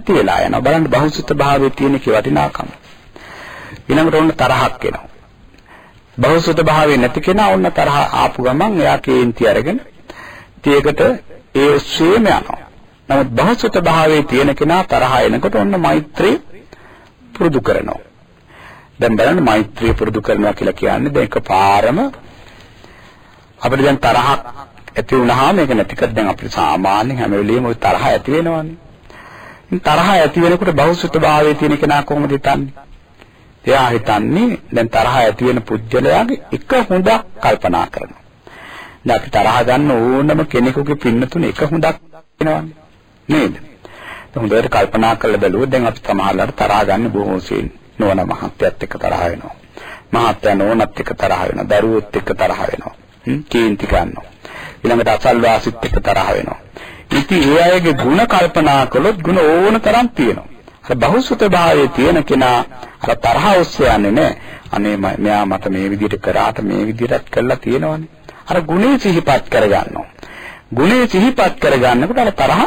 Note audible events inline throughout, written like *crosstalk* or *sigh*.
නැති වෙලා යනවා. බලන්න බහුසුත භාවයේ තියෙන කී වටිනාකම. ඊළඟට ඔන්න තරහක් එනවා. බහුසුත භාවයේ නැති කෙනා ඔන්න තරහ ආපු ගමන් එයා කේන්ති අරගෙන තියකට ඒ ඔස්සේම යනවා. නමුත් බහුසුත භාවයේ තියෙන කෙනා තරහ එනකොට ඔන්න මෛත්‍රී පුරුදු කරනවා. දැන් බලන්න මෛත්‍රිය පුරුදු කරනවා කියලා කියන්නේ දැන් එකපාරම අපිට දැන් තරහක් ඇති වුණාම මේක නැතිකත් දැන් අපිට සාමාන්‍ය හැම වෙලෙම ওই තරහ ඇති වෙනවනේ. ඉතින් තරහ ඇති වෙනකොට බහුසුත භාවයේ තියෙන කෙනා කොහොමද හිතන්නේ? එයා හිතන්නේ දැන් තරහ ඇති වෙන පුජ්‍යලයාගේ එක හොඳක් කල්පනා කරනවා. දැන් අපි තරහ ගන්න ඕනම කෙනෙකුගේ පින්නතුන එක හොඳක් වෙනවනේ. නේද? හොඳට කල්පනා කරලා බැලුවොත් දැන් අපි සමහරවල්ලාට තරහ ගන්න බොහෝ සෙයින් නෝන මහත්යත් එක්ක තරහ වෙනවා. මහත්ය නෝනත් එක්ක තරහ වෙනවා. දරුවොත් එක්ක තරහ වෙනවා. කේන්ති ගන්නවා. ඊළඟට අසල්වාසිත් එක්ක තරහ වෙනවා. ඉතින් ඒ අයගේ ಗುಣ කල්පනා කළොත් ಗುಣ ඕන තරම් තියෙනවා. අර බහුසුත භාවයේ තියෙන කෙනා අර තරහ ඔස්සේ යන්නේ නැහැ. අනේ මෙයා මට මේ විදිහට කරාට මේ විදිහටත් කළා තියෙනවනේ. අර ගුණේ සිහිපත් කරගන්නවා. ගුණේ සිහිපත් කරගන්නකොට අර තරහ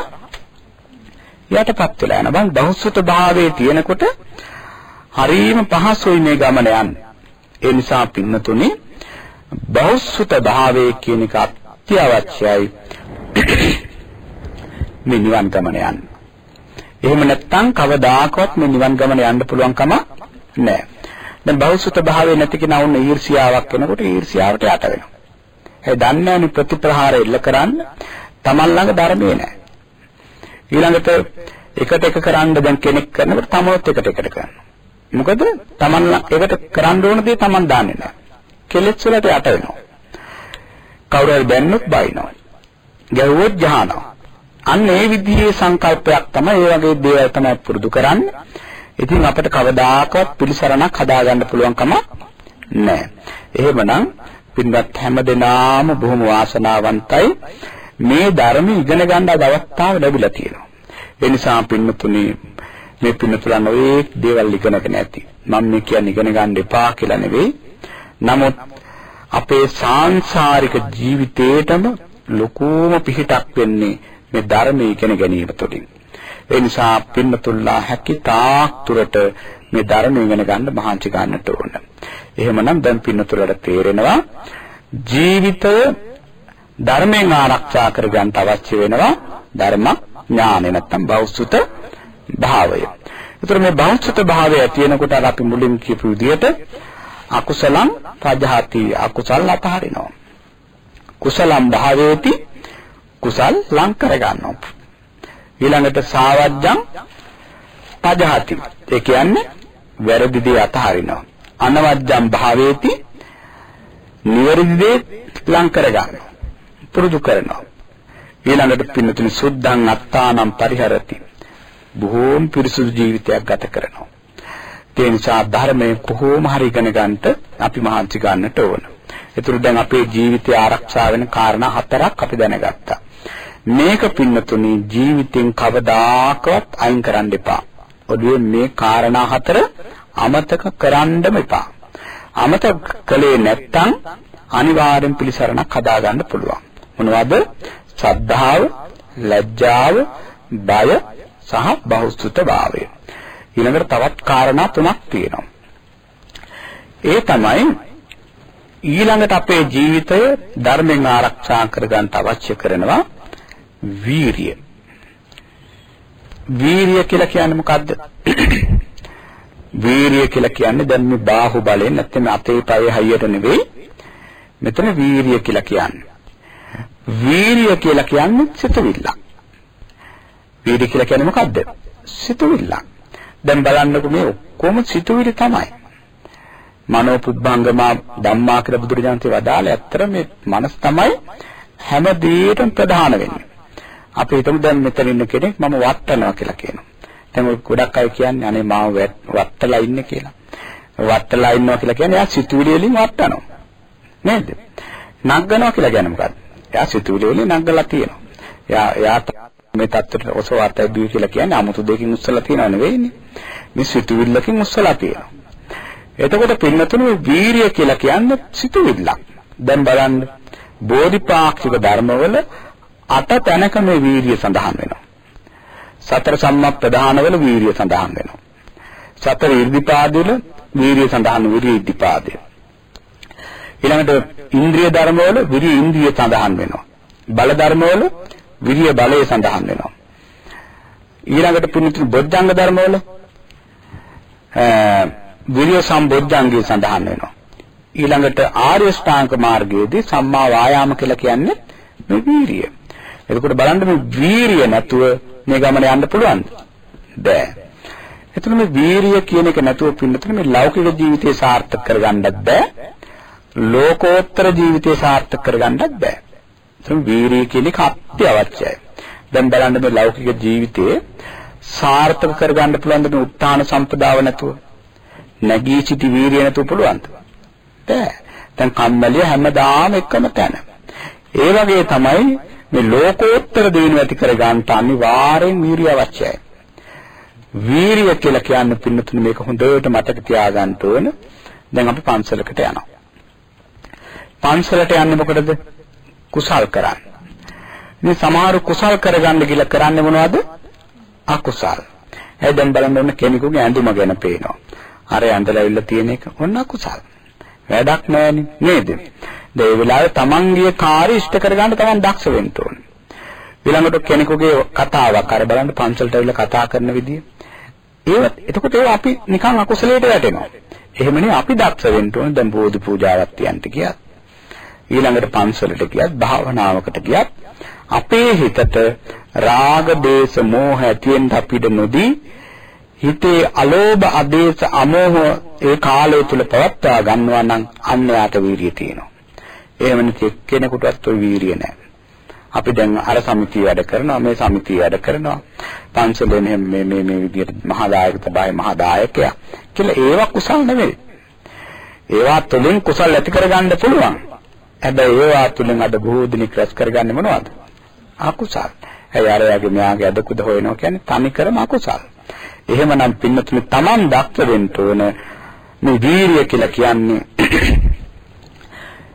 යටපත් වෙලා යනවා. බං බහුසුත භාවයේ තියෙනකොට හරීම පහසුයි මේ ගමන යන්නේ. ඒ නිසා පින්නතුනේ බහුසුත භාවයේ කියන එක අත්‍යවශ්‍යයි. මේ නිවන් ගමන යන්න. එහෙම නැත්නම් කවදාකවත් මේ නිවන් ගමන යන්න පුළුවන් කම නැහැ. දැන් බහුසුත භාවයේ නැති කෙනා වුණ ඊර්ෂියාවක් වෙනකොට ඊර්ෂියාවට යට වෙනවා. ඒ දන්නේ ප්‍රතිප්‍රහාර එල්ල කරන්න තමන් ළඟ ධර්මයේ නැහැ. ඊළඟට එකට එක කරන්න දැන් කෙනෙක් කරනකොට තමොත් එකට එකට කරනවා. මොකද තමන් එකට කරන්න ඕන දේ තමන් දන්නේ නැහැ. කෙලෙස් වලට යට වෙනවා. කවුරු හරි දැන්නොත් බයිනවා. ගැව්වොත් ජහනවා. අන්න ඒ විදිහේ සංකල්පයක් තමයි ඒ වගේ දේවල් තමයි පුරුදු කරන්නේ. ඉතින් අපිට කවදාකවත් පිළිසරණක් හදාගන්න පුළුවන් කම නැහැ. එහෙමනම් පින්වත් හැමදෙනාම බොහොම වාසනාවන්තයි මේ ධර්ම ඉගෙන ගන්න අවස්ථාව ලැබිලා තියෙනවා. ඒ නිසා පින්නතුනි මේ පින්නතුලන් ඔය දේවල් ඉගෙනගෙන ඇති. මම මේ කියන්නේ ඉගෙන ගන්න එපා කියලා නෙවෙයි. නමුත් අපේ සාංශාරික ජීවිතේටම ලොකුම පිහිටක් වෙන්නේ මේ ධර්මයේ ඉගෙන ගැනීම තුළින්. ඒ නිසා පින්නතුල්ලා හැකි තාක් තුරට මේ ධර්ම ඉගෙන ගන්න මහන්සි ගන්නට ඕන. එහෙමනම් දැන් පින්නතුලට තේරෙනවා ජීවිතය ධර්මයෙන් ආරක්ෂා කරගන්න අවශ්‍ය වෙනවා ධර්ම ඥානෙ නැත්තම් බෞද්ධ භාවය. ඒතර මේ බෞද්ධ භාවය තියෙනකොට අපි මුලින් කියපු විදිහට අකුසලං පජහති අකුසල් අතහරිනවා. කුසලම් භාවේති කුසල් ලං කර ගන්නවා. ඊළඟට සාවජ්ජං පජහති. ඒ කියන්නේ වැරදි දේ අතහරිනවා. අනවජ්ජං භාවේති නිවැරදි දේ ලං කර ගන්නවා. පුරුදු කරනවා. ඊළඟට පින්නතුනි සුද්ධං අත්තානම් පරිහරති. බොහෝම පිරිසුදු ජීවිතයක් ගත කරනවා. ඒ නිසා ධර්මයේ කොහොම හරි ඉගෙන ගන්නට අපි මහන්සි ගන්නට ඕන. ඒතුළු දැන් අපේ ජීවිතය ආරක්ෂා වෙන කාරණා හතරක් අපි දැනගත්තා. මේක පින්නතුනි ජීවිතෙන් කවදාකවත් අයින් කරන්න එපා. ඔළුවේ මේ කාරණා හතර අමතක කරන්නම එපා. අමතක කළේ නැත්නම් අනිවාර්යෙන් පිළිසරණක් හදාගන්න පුළුවන්. මොනවද? ශ්‍රද්ධාව, ලැජ්ජාව, බය සහ බහුසුත භාවය. ඊළඟට තවත් කාරණා තුනක් තියෙනවා. ඒ තමයි ඊළඟට අපේ ජීවිතය ධර්මයෙන් ආරක්ෂා කරගන්න අවශ්‍ය කරනවා වීරිය. වීරිය කියලා කියන්නේ මොකද්ද? වීරිය කියලා කියන්නේ දැන් මේ බාහුව බලෙන් නැත්නම් අතේ පයේ හයියට නෙවෙයි. මෙතන වීරිය කියලා කියන්නේ. වීරිය කියලා කියන්නේ සිතුවිල්ල. වීරිය කියලා කියන්නේ මොකද්ද? සිතුවිල්ල. දැන් බලන්නකො මේ ඔක්කොම සිතුවිලි තමයි. මනෝ පුබ්බංගමා ධම්මා කියලා බුදුරජාණන්සේ වදාළේ ඇත්තට මේ මනස තමයි හැම දෙයකටම ප්‍රධාන වෙන්නේ. අපි හිතමු දැන් මෙතන ඉන්න කෙනෙක් මම වට්ටනවා කියලා කියනවා. දැන් ඔය ගොඩක් අය කියන්නේ අනේ මාව වට්ටලා ඉන්නේ කියලා. වට්ටලා ඉන්නවා කියලා කියන්නේ එයා සිතුවිලි වලින් වට්ටනවා. නේද? නංගනවා කියලා කියන්නේ මොකක්ද? එයා සිතුවිලි වලින් නංගලා තියෙනවා. එයා එයා මේ தත්තට ඔසවාට ඇදුවේ කියලා කියන්නේ 아무තු දෙකින් උස්සලා තියනව නෙවෙයිනේ. මේ සිතුවිල්ලකින් උස්සලා තියෙනවා. එතකොට පින්නතුණු වීරිය කියලා කියන්නේ සිතුවිල්ලක්. දැන් බලන්න බෝධිපාක්ෂික ධර්මවල අට තැනක මේ වීරිය සඳහන් වෙනවා. සතර සම්මා ප්‍රධානවල වීරිය සඳහන් වෙනවා. සතර ඉර්ධිපාදවල වීරිය සඳහන් විරිය ඉර්ධිපාදය. ඊළඟට ඉන්ද්‍රිය ධර්මවල විරිය ඉන්ද්‍රිය සඳහන් වෙනවා. බල ධර්මවල විරිය බලය සඳහන් වෙනවා. ඊළඟට පුණ්‍යතුන් බොද්ධංග ධර්මවල විරිය සම්බොද්ධංගය සඳහන් වෙනවා. ඊළඟට ආර්ය ශ්‍රාංක මාර්ගයේදී සම්මා වායාම කියලා කියන්නේ මේ වීරිය. එතකොට බලන්න මේ වීරිය නැතුව මේ ගමන යන්න පුළුවන්ද? බෑ. එතකොට මේ වීරිය කියන එක නැතුව පින්නතන මේ ලෞකික ජීවිතේ සාර්ථක කරගන්නත් බෑ. ලෝකෝත්තර ජීවිතේ සාර්ථක කරගන්නත් බෑ. එතන වීරිය කියන එක අත්‍යවශ්‍යයි. දැන් බලන්න මේ ලෞකික ජීවිතේ සාර්ථක කරගන්න පුළුවන් මේ උත්තාන සම්පදාව නැතුව නැගී සිටි වීරිය නැතුව පුළුවන්ද? බෑ. දැන් කම්මැලිය හැමදාම එකම තැන. ඒ වගේ තමයි මේ ලෝකෝත්තර දිනු ඇති කර ගන්නට අනිවාර්යෙන් වීරිය අවශ්‍යයි. වීරිය කියලා කියන්නේ පින්නතුනේ මේක හොඳට මතක තියාගන්න ඕන. දැන් අපි පන්සලකට යනවා. පන්සලට යන්නේ මොකටද? කුසල් කරන්න. මේ සමහර කුසල් කරගන්න කියලා කරන්නේ මොනවද? අකුසල්. ඒ දැන් බලන්න ඕන කෙනෙකුගේ ඇඳුම ගැන පේනවා. අර ඇඳලා ඇවිල්ලා තියෙන එක ඔන්න අකුසල්. වැඩක් නැහැනේ නේද? ඒ වෙලාවේ තමන්ගේ කාර්ය ඉෂ්ට කරගන්න තමන් දක්ෂ වෙන්න ඕනේ. ඊළඟට කෙනෙකුගේ කතාවක් අර බලන්න පන්සලට ඇවිල්ලා කතා කරන විදිය. ඒවත් එතකොට ඒවා අපි නිකන් අකුසලයට වැටෙනවා. එහෙමනේ අපි දක්ෂ වෙන්න ඕනේ දැන් බෝධි පූජාවක් තියන්ට ගියත්. ඊළඟට පන්සලට ගියත් භාවනාවකට ගියත් අපේ හිතට රාග දේශ මෝහ ඇතිවෙන්න අපිට නොදී හිතේ අලෝභ අදේශ අමෝහ ඒ කාලය තුල පවත්වා ගන්නවා නම් අන්න යාට වීරිය තියෙනවා. එහෙම නැති කෙනෙකුටවත් ඔය වීරිය නැහැ. අපි දැන් අර සමිතිය වැඩ කරනවා මේ සමිතිය වැඩ කරනවා පන්සලෙන් මේ මේ මේ විදිහට මහා දායක තමයි මහා දායකයා කියලා ඒවා කුසල් නෙවෙයි. ඒවා තුලින් කුසල් ඇති කරගන්න පුළුවන්. හැබැයි ඒවා තුලින් අද බොහෝ දිනක් රැස් කරගන්නේ මොනවද? අකුසල්. ඇයි අර යාගේ මෙයාගේ අදකුද හොයනවා කියන්නේ තනිකරම අකුසල්. එහෙමනම් පින්නතුනි Taman දක්ෂ වෙන්න ඕන මේ වීරිය කියලා කියන්නේ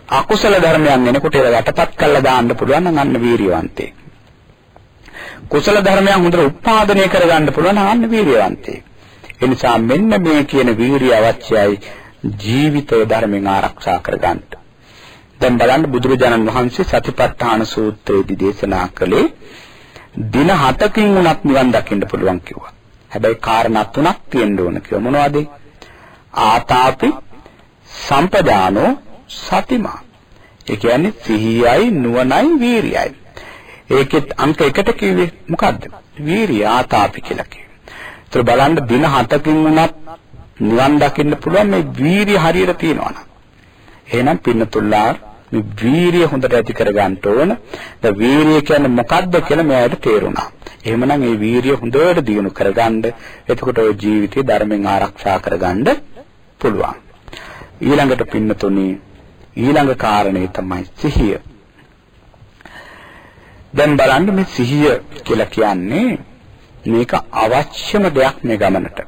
අකුසල ධර්මයන් එනකොට ඒවා යටපත් කළා දාන්න පුළුවන් නම් අන්න වීරියවන්තේ. කුසල ධර්මයන් හොඳට උත්පාදනය කරගන්න පුළුවන් නම් අන්න වීරියවන්තේ. ඒ නිසා මෙන්න මේ කියන වීරිය අවශ්‍යයි ජීවිතය ධර්මෙන් ආරක්ෂා කරගන්න. දැන් බලන්න බුදුරජාණන් වහන්සේ සතිපට්ඨාන සූත්‍රයේදී දේශනා කළේ දින 7කින් උනත් නිවන් දකින්න පුළුවන් කිව්වා. හැබැයි කාරණා තුනක් තියෙන්න ඕන කිව්වා. මොනවද? ආතාපි සම්පදානෝ සතිමා. ඒ කියන්නේ සිහියයි නුවණයි වීරියයි. ඒකෙත් අංක එකට කිව්වේ මොකද්ද? වීරිය ආතාපි කියලා කිව්වේ. ඒතර බලන්න දින 7කින් උනත් නිවන් දකින්න පුළුවන් මේ වීරිය හරියට තියෙනවා එහෙනම් පින්නතුල්ලා මේ වීරිය හොඳට ඇති කර ගන්න ඕන. ද වීරිය කියන්නේ මොකද්ද කියලා මෙයාට තේරුණා. එහෙමනම් මේ වීරිය හොඳට දියුණු කරගන්න. එතකොට ඔය ජීවිතය ධර්මෙන් ආරක්ෂා කරගන්න පුළුවන්. ඊළඟට පින්නතුණී ඊළඟ කාරණේ තමයි සිහිය. දැන් බලන්න මේ සිහිය කියලා කියන්නේ මේක අවශ්‍යම දෙයක් මේ ගමනට.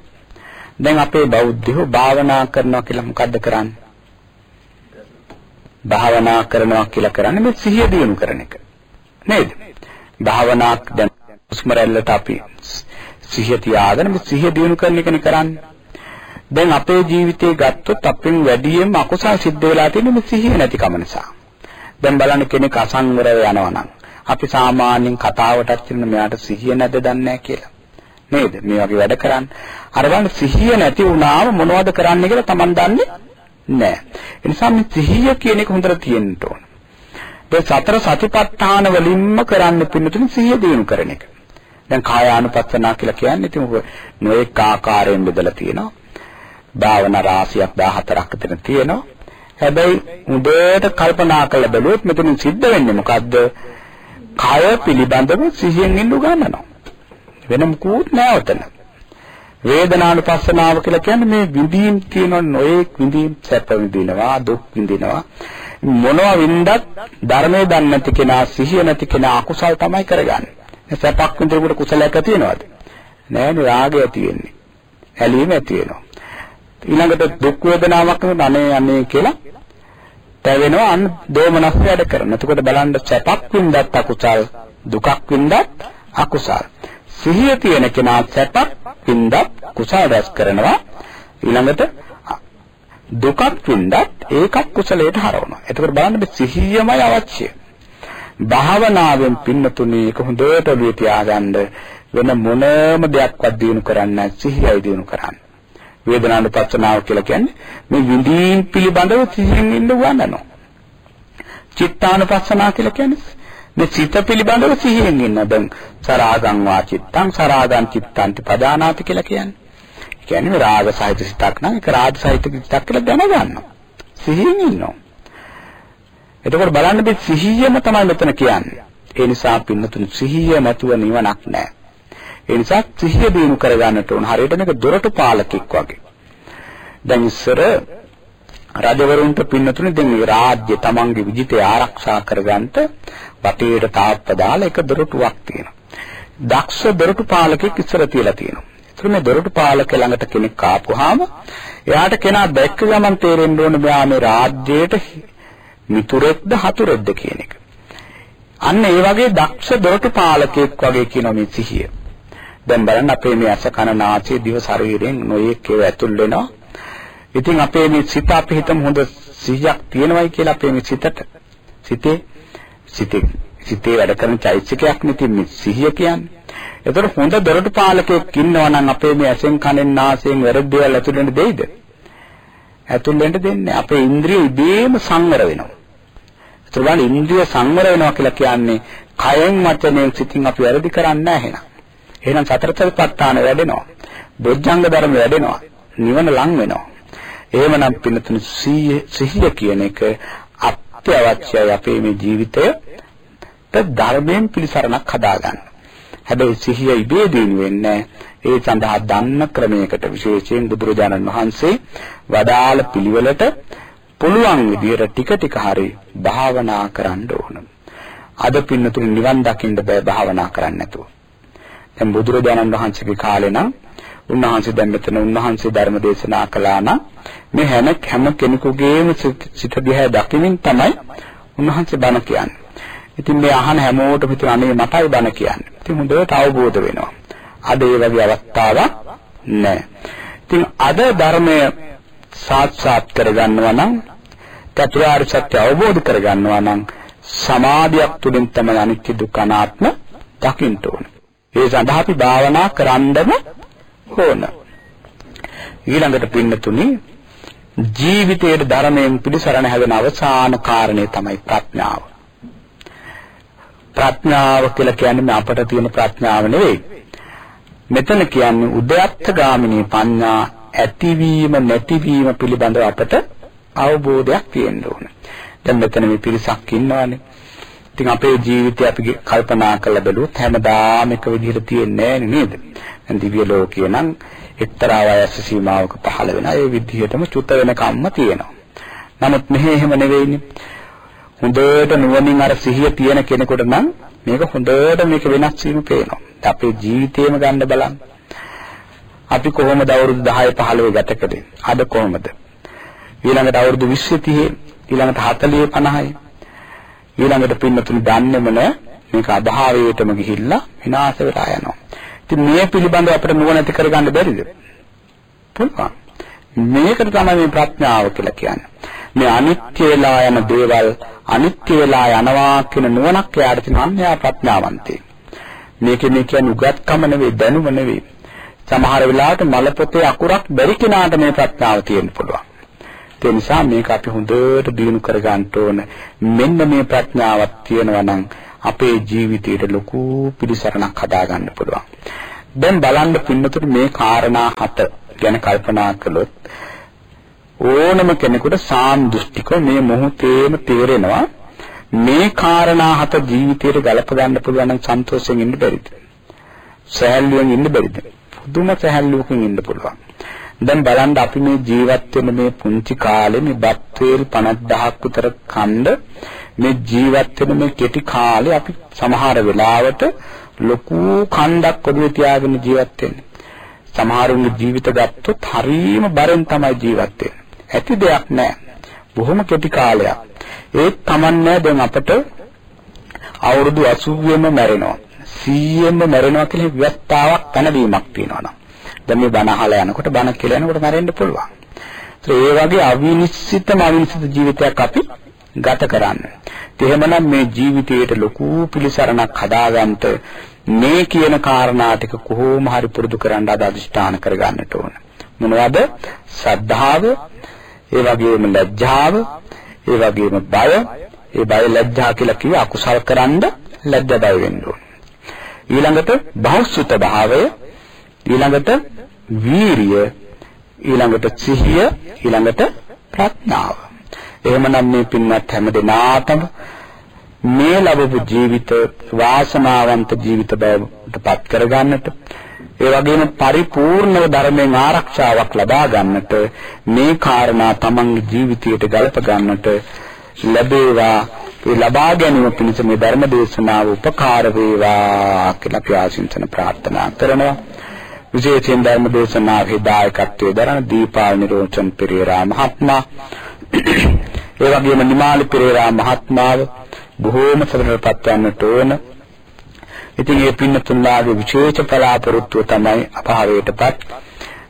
දැන් අපේ බෞද්ධයෝ භාවනා කරනවා කියලා මොකද්ද කරන්නේ? භාවනා කරනවා කියලා කරන්නේ මේ සිහිය දිනු කරන එක. නේද? භාවනා දැන් උස්මරැල්ලට අපි සිහිය තියාගෙන මේ සිහිය දිනු කරන එකනේ කරන්නේ. දැන් අපේ ජීවිතේ ගත්තොත් අපෙන් වැඩියෙන්ම අකුසල් සිද්ධ වෙලා තියෙන්නේ මේ සිහිය නැතිකම නිසා. දැන් බලන්න කෙනෙක් අසංවරව යනවා නම් අපි සාමාන්‍යයෙන් කතාවටත් කියන මෙයාට සිහිය නැද්ද දන්නේ කියලා. නේද? මේ වගේ වැඩ කරන්නේ. අර බලන්න සිහිය නැති වුණාම මොනවද කරන්න කියලා Taman දන්නේ නැහැ. ඒ නිසා මේ සිහිය කියන එක හොඳට තියෙන්න ඕන. දැන් සතර සතිපට්ඨාන වලින්ම කරන්න පින්නතුනි සිහිය දිනු කරන එක. දැන් කායානුපස්සනා කියලා කියන්නේ ඉතින් නොඑක ආකාරයෙන් බෙදලා තියෙනවා. භාවනා රාශියක් 14ක් අතර තියෙනවා. හැබැයි උදේට කල්පනා කරලා බැලුවොත් මෙතනින් සිද්ධ වෙන්නේ මොකද්ද? කය පිළිබඳව සිහියෙන් ඉන්න උගන්වනවා. වෙන මුකුත් නෑ උතන. වේදනානුපස්සනාව කියලා කියන්නේ මේ විඳීම් තියෙන නොයෙක් විඳීම් සැප විඳිනවා දුක් විඳිනවා මොනවා වින්දත් ධර්මයේ දන්නේ නැති කෙනා සිහිය නැති කෙනා අකුසල් තමයි කරගන්නේ. සැපක් විඳිනකොට කුසලයක් ඇති වෙනවද? නෑනේ රාගය ඇති වෙන්නේ. ඇලීම ඇති වෙනවා. ඊළඟට දුක් වේදනාවක් නෙවෙයි අනේ අනේ කියලා තැවෙනවා අන්න දෝමනස් වැඩ කරන. එතකොට බලන්න සැපක් වින්දත් අකුසල් දුකක් වින්දත් අකුසල්. සිහිය තියෙන කෙනා සැපක් වින්දත් කුසල රැස් කරනවා ඊළඟට දුකක් වින්දත් ඒකත් කුසලයට හරවනවා. එතකොට බලන්න මේ සිහියමයි අවශ්‍යයි. භාවනාවෙන් පින්නතුනේ ඒක හොඳට ඔළුවේ තියාගන්න වෙන මොනම දෙයක්වත් දිනු කරන්නේ සිහියයි දිනු කරන්නේ. වේදනානුපස්සනාව කියලා කියන්නේ මේ විඳීම් පිළිබඳව සිහියෙන් ඉන්න උගන්වනවා. චිත්තානුපස්සනාව කියලා කියන්නේ මේ සිත පිළිබඳව සිහියෙන් ඉන්න. දැන් සරාගං වා චිත්තං සරාගං චිත්තන්ති පදානාති කියලා කියන්නේ. ඒ කියන්නේ රාග සහිත සිතක් නම් ඒක රාග සහිත සිතක් කියලා දැනගන්නවා. සිහියෙන් ඉන්නවා. එතකොට බලන්න මේ සිහියම තමයි මෙතන කියන්නේ. ඒ නිසා පින්නතුන් සිහිය නැතුව නිවනක් නැහැ. ඒ නිසා සිහිය දිනු කරගන්නට ඕන. හරියට මේක දොරටු පාලකෙක් වගේ. දැන් ඉස්සර රජවරුන්ට පින්නතුනේ දැන් මේ රාජ්‍ය තමන්ගේ විජිතය ආරක්ෂා කරගන්නට වටේට තාප්ප දාලා එක දොරටුවක් තියෙනවා. දක්ෂ දොරටු පාලකෙක් ඉස්සර තියලා තියෙනවා. ඒතර මේ දොරටු පාලක ළඟට කෙනෙක් ආපුවාම එයාට කෙනා දැක්ක ගමන් තේරෙන්න ඕන මෙයා මේ රාජ්‍යයට මිතුරෙක්ද හතුරෙක්ද කියන එක. අන්න ඒ වගේ දක්ෂ දොරටු පාලකෙක් වගේ කියන මේ සිහිය. දැන් බලන්න අපේ මේ අස කන නාසය දිව ශරීරයෙන් නොයෙක් ඒවා ඇතුල් වෙනවා. ඉතින් අපේ මේ සිත අපි හිතමු හොඳ සිහියක් තියෙනවයි කියලා අපේ මේ සිතට. සිතේ සිතේ සිතේ වැඩ කරන චෛතසිකයක් නෙති මේ සිහිය කියන්නේ. ඒතකොට හොඳ දොරටු පාලකයෙක් ඉන්නවා නම් අපේ මේ ඇසෙන් කනෙන් නාසයෙන් වැරදි දේවල් ඇතුල් වෙන්න දෙයිද? ඇතුල් වෙන්න දෙන්නේ අපේ ඉන්ද්‍රිය ඉබේම සංවර වෙනවා. ඒතකොට බලන්න ඉන්ද්‍රිය සංවර වෙනවා කියලා කියන්නේ කයෙන් වචනයෙන් සිතින් අපි වැරදි කරන්නේ නැහැ එහෙනම්. එහෙනම් සතර සතිපට්ඨාන වැඩෙනවා. බොජ්ජංග ධර්ම වැඩෙනවා. නිවන ලං වෙනවා. එහෙමනම් පින්නතුන සිහිය කියන එක අත්‍යවශ්‍යයි අපේ මේ ජීවිතයට ධර්මයෙන් පිළිසරණක් හදාගන්න. හැබැයි සිහිය ඉබේ දිනු වෙන්නේ ඒ සඳහා දන්න ක්‍රමයකට විශේෂයෙන් බුදුරජාණන් වහන්සේ වදාළ පිළිවෙලට පුළුවන් විදියට ටික ටික හරි භාවනා කරන්න ඕන. අද පින්නතුනි නිවන් දකින්න බෑ භාවනා කරන්නේ නැතුව. දැන් බුදුරජාණන් වහන්සේගේ කාලේ නම් උන්වහන්සේ දැන් මෙතන උන්වහන්සේ ධර්ම දේශනා කළා නම් මේ හැම හැම කෙනෙකුගේම සිත දිහා දකිමින් තමයි උන්වහන්සේ බණ කියන්නේ. ඉතින් මේ අහන හැමෝටම හිතන අනේ මටයි බණ කියන්නේ. ඉතින් හොඳට අවබෝධ වෙනවා. අද ඒ වගේ අවස්ථාවක් නැහැ. ඉතින් අද ධර්මය සාක්ෂාත් කරගන්නවා නම් චතුරාර්ය සත්‍ය අවබෝධ කරගන්නවා නම් සමාධියක් තුළින් තමයි අනිත්‍ය දුක්ඛ අනාත්ම දකින්න ඕන. ඒ සඳහා අපි භාවනා කරන්නම ඕන. ඊළඟට පින්නතුනි ජීවිතයේ ධර්මයෙන් පිළිසරණ හැදෙන අවසාන කාරණේ තමයි ප්‍රඥාව. ප්‍රඥාව කියලා කියන්නේ අපට තියෙන ප්‍රඥාව නෙවෙයි. මෙතන කියන්නේ උද්‍යත්ත ගාමිනී පඤ්ඤා ඇතිවීම නැතිවීම පිළිබඳව අපට අවබෝධයක් තියෙන්න ඕන. දැන් මෙතන මේ පිරිසක් ඉන්නවානේ. ඉතින් අපේ ජීවිතය අපි කල්පනා කරලා බැලුවොත් හැමදාම එක විදිහට තියෙන්නේ නේද? දැන් දිව්‍ය ලෝකයේ නම් එක්තරා වයස සීමාවක පහළ වෙන ඒ විදිහටම චුත වෙන කම්ම තියෙනවා. නමුත් මෙහෙ එහෙම නෙවෙයිනේ. හොඳට නුවණින් අර සිහිය තියෙන කෙනෙකුට නම් මේක හොඳට මේක වෙනස් වීම පේනවා. අපේ ජීවිතේම ගන්න බලන්න. අපි කොහොමද අවුරුදු 10 15 ගත කරේ? අද කොහොමද? ඊළඟට අවුරුදු 20 30 ඊළඟට 40 50 ඊළඟට පින්නතුනි දන්නේම නෑ මේක අභාවයටම ගිහිල්ලා විනාශ වෙලා යනවා. ඉතින් මේ පිළිබඳව අපිට නුවණ ඇති කරගන්න බැරිද? පුළුවන්. මේකට තමයි මේ ප්‍රඥාව කියලා කියන්නේ. මේ අනිත්‍ය වෙලා යන දේවල් අනිත්‍ය වෙලා යනවා කියන නුවණක් එයාට තියෙන අන්‍යයා ප්‍රඥාවන්තයෙක්. මේකේ මේ කියන්නේ උගත්කම නෙවෙයි දැනුම නෙවෙයි. සමහර වෙලාවට මල පොතේ අකුරක් බැරි කෙනාට මේ ප්‍රඥාව තියෙන්න පුළුවන්. ඒ නිසා මේක අපි හොඳට දිනු කර ගන්න ඕන. මෙන්න මේ ප්‍රඥාවක් තියෙනවා නම් අපේ ජීවිතයට ලොකු පිළිසරණක් හදා ගන්න පුළුවන්. දැන් බලන්න පින්නතුට මේ කාරණා හත ගැන කල්පනා කළොත් ඕනම කෙනෙකුට සාන්දෘෂ්ටිකව මේ මොහොතේම තේරෙනවා මේ කාරණා හත ජීවිතයට ගලප ගන්න පුළුවන් නම් සන්තෝෂයෙන් ඉන්න බැරිද? සැහැල්ලුවෙන් ඉන්න බැරිද? පුදුම සැහැල්ලුවකින් ඉන්න පුළුවන්. දැන් බලන්න අපි මේ ජීවත් වෙන මේ පුංචි කාලේ මේ බත් වේල් 50000ක් විතර කණ්ඩ මේ ජීවත් වෙන මේ කෙටි කාලේ අපි සමහර වෙලාවට ලොකු කණ්ඩක් ඔළුවේ තියාගෙන ජීවත් වෙන්නේ. සමහරුන්ගේ ජීවිත ගත්තොත් හරීම බරෙන් තමයි ජීවත් වෙන්නේ. ඇති දෙයක් නැහැ. බොහොම කෙටි කාලයක්. ඒත් Tamanne දැන් අපට අවුරුදු 80ෙම මැරෙනවා. 100ෙන්ම මැරෙනවා කියලා විවස්ථාවක් පැනවීමක් තියෙනවා නම් දැන් මේ බණ අහලා යනකොට බණ කියලා යනකොට මැරෙන්න පුළුවන්. ඒ වගේ අවිනිශ්චිතම අවිනිශ්චිත ජීවිතයක් අපි ගත කරන්න. එහෙමනම් මේ ජීවිතයට ලොකු පිළිසරණක් හදාගන්න මේ කියන කාරණා ටික කොහොම හරි පුරුදු කරන්න අද අදිෂ්ඨාන කරගන්නට ඕන. මොනවද? සද්ධාව, ඒ වගේම ලැජ්ජාව, ඒ වගේම බය, ඒ බය ලැජ්ජා කියලා කිව්ව අකුසල් කරන්ද ලැජ්ජා බය වෙන්න ඕන. ඊළඟට බහුසුත භාවය, ඊළඟට වීරිය, ඊළඟට සිහිය, ඊළඟට ප්‍රඥාව. එහෙමනම් මේ පින්වත් හැම දිනාටම මේ ලැබපු ජීවිත වාසනාවන්ත ජීවිත බවට පත් කරගන්නට ඒ වගේම පරිපූර්ණව ධර්මයෙන් ආරක්ෂාවක් ලබා ගන්නට මේ කාරණා තමන්ගේ ජීවිතයට ගලප ගන්නට ලැබේවා ඒ ලබා ගැනීම පිණිස මේ ධර්ම දේශනාව උපකාර වේවා කියලා අපි ආශිංසන ප්‍රාර්ථනා කරනවා විශේෂයෙන් ධර්ම දේශනාවේ දායකත්වයේ දරන දීපාල් නිරෝචන් පෙරේරා මහත්මයා ඒ වගේම නිමාලි පෙරේරා මහත්මාව බොහෝම සතුටටපත් වන්නට ඕන. ඉතින් මේ පින්නතුන්ලාගේ විශේෂ බලාපොරොත්තුව තමයි අපහාරයටපත්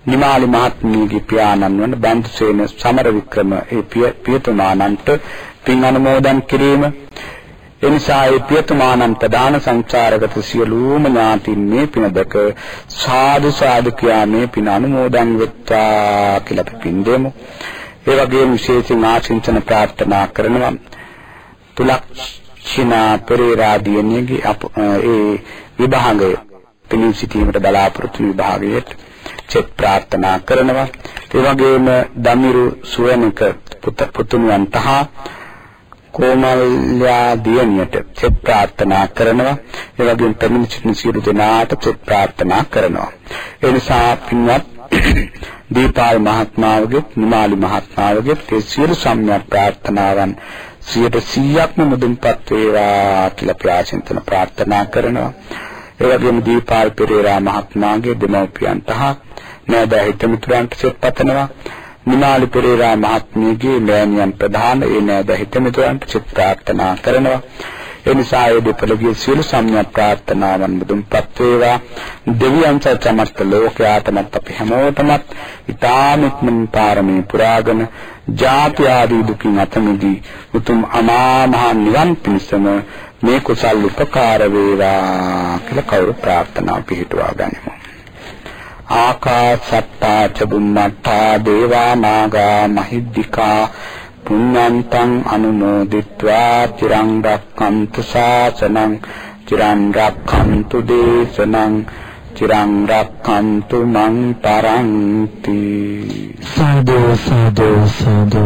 නිමාලි මහත්මියගේ පියාණන් වන බන්දුසේන සමරවික්‍රම ඒ පියතුමාණන්ට පින් අනුමෝදන් කිරීම එනිසා ඒ පියතුමාණන් ප්‍රධාන සංචාරගත සියලුම ඥාතින් මේ පින දැක සාදු සාදු කියා මේ පින අනුමෝදන් වෙත්වා කියලා අපි පින් දෙමු. ඒ වගේම විශේෂයෙන් ආශිංසන ප්‍රාර්ථනා කරනවා තුලක්ෂිනා පෙරේරා දියණියගේ ඒ විභාගය පිළින් සිටීමට බලාපොරොත්තු විභාගයට චෙක් ප්‍රාර්ථනා කරනවා ඒ වගේම දමිරු සුවනක පුත පුතුණුවන්ට කෝමල්‍යා දියණියට චෙක් ප්‍රාර්ථනා කරනවා ඒ වගේම පැමිණ සිටින සියලු දෙනාට චෙක් ප්‍රාර්ථනා කරනවා ඒ නිසා පින්වත් *coughs* දීපාල් මහත්මාවගේ නිමාලි මහත්මාවගේ ඒ සියලු සම්‍යක් ප්‍රාර්ථනාවන් 100%ක්ම මුදුන්පත් වේවා කියලා ප්‍රාර්ථනා ප්‍රාර්ථනා කරනවා. ඒ වගේම දීපාල් පෙරේරා මහත්මයාගේ දෙමව්පියන්ට හා නෑදෑ හිතමිතුරන්ට සෙත් පතනවා. නිමාලි පෙරේරා මහත්මියගේ මෑණියන් ප්‍රධාන ඒ නෑදෑ හිතමිතුරන්ට සෙත් ප්‍රාර්ථනා කරනවා. ඒ නිසා ඒ දෙපළගේ සියලු සම්‍යක් ප්‍රාර්ථනාවන් මුදුන්පත් වේවා දෙවියන් සත්‍යමත් ලෝකයාටමත් අපි හැමෝටමත් ඊ타මිත්මන් පාරමී පුරාගෙන ජාති ආදී දුකින් අත මිදී උතුම් අමා මහ නිවන් පිණසම මේ කුසල් උපකාර වේවා කියලා කවුරු ප්‍රාර්ථනා පිහිටුවා ගනිමු ආකාසත්තා ච බුම්මත්තා දේවා නාගා මහිද්దికා පුඤ්ඤන්තං අනුමෝදිත්වා චිරං රක්ඛන්තු ශාසනං චිරං රක්ඛන්තු දේශනං චිරං රක්ඛන්තු මං පරන්ති සාදු සාදු සාදු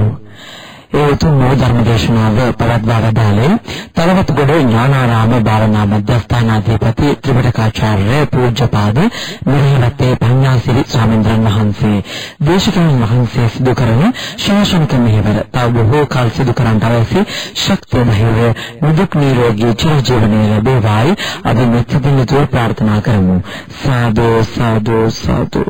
ඒ උතුම් නෝ ධර්මදේශනාව පවත්වා වදාළේ තලවතුගොඩ ඥානාරාම භාවනා මධ්‍යස්ථානාධිපති ත්‍රිපිටකාචාර්ය පූජ්‍යපාද මිහිරත්තේ පඤ්ඤාසිරි ස්වාමීන් වහන්සේ. දේශකයන් වහන්සේ සිදු කරන ශාසනික මෙහෙවර තව බොහෝ කල් සිදු කරන්නට අවශ්‍ය ශක්තිය ධෛර්යය නිදුක් නිරෝගී චිරජීවනයේ ලැබේවායි. අපි මෙත් දිනතුව ප්‍රාර්ථනා කරමු. සාදු සාදු සාදු.